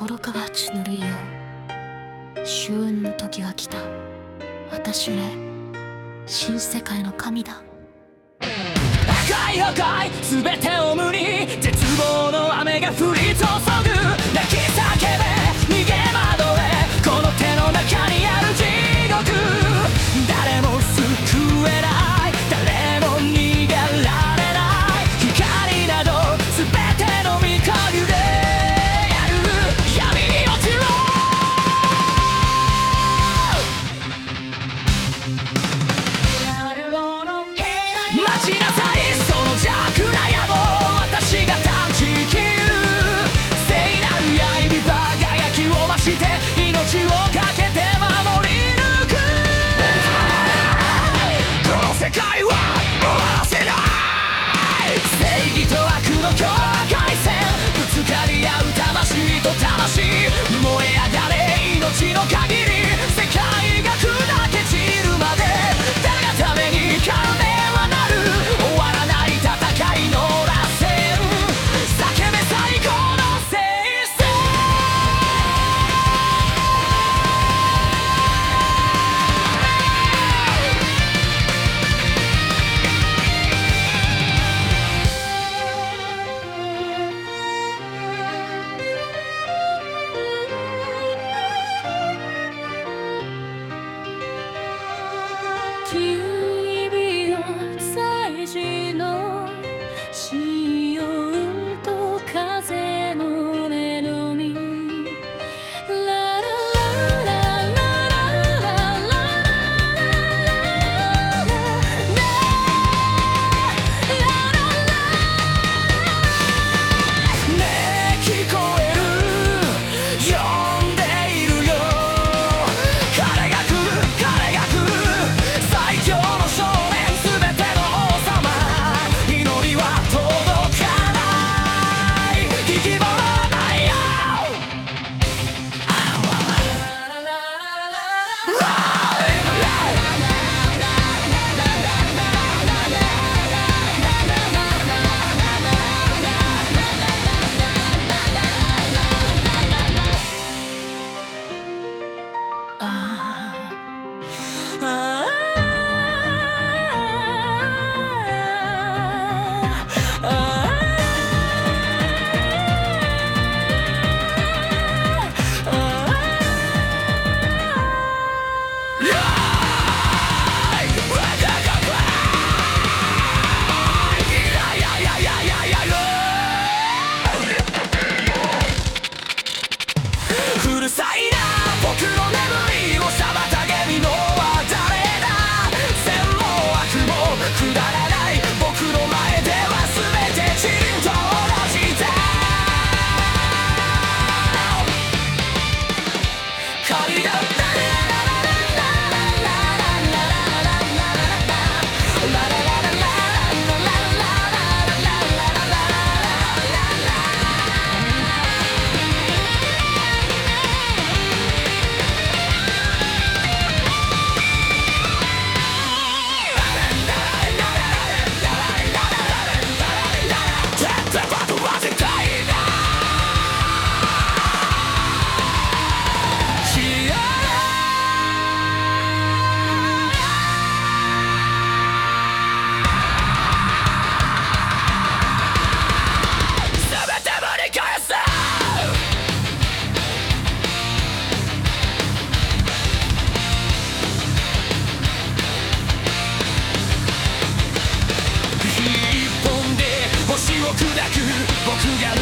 愚かがちぬるいよ終運の時が来た。私ね新世界の神だ。全てを僕が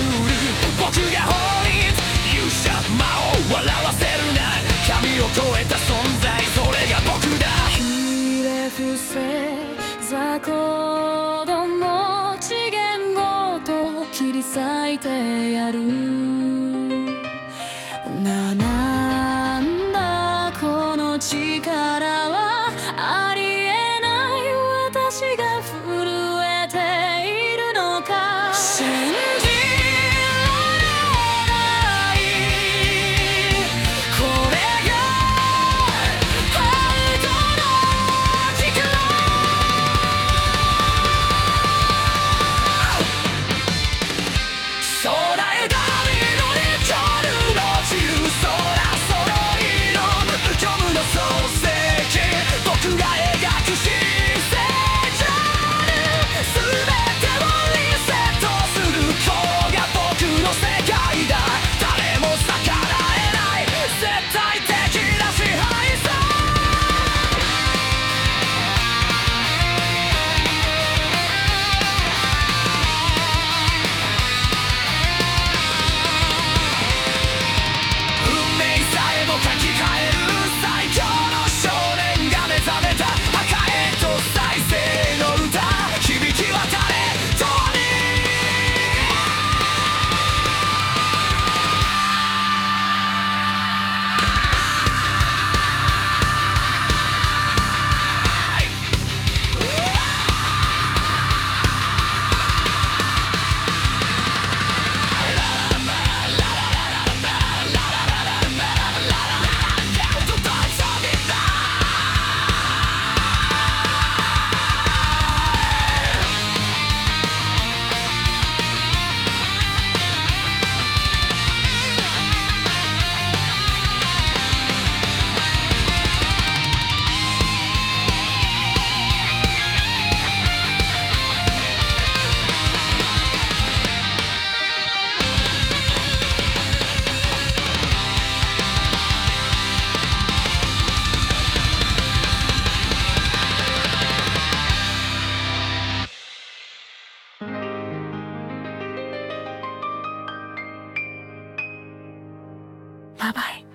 バイバイ。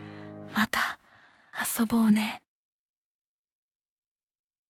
また遊ぼうね。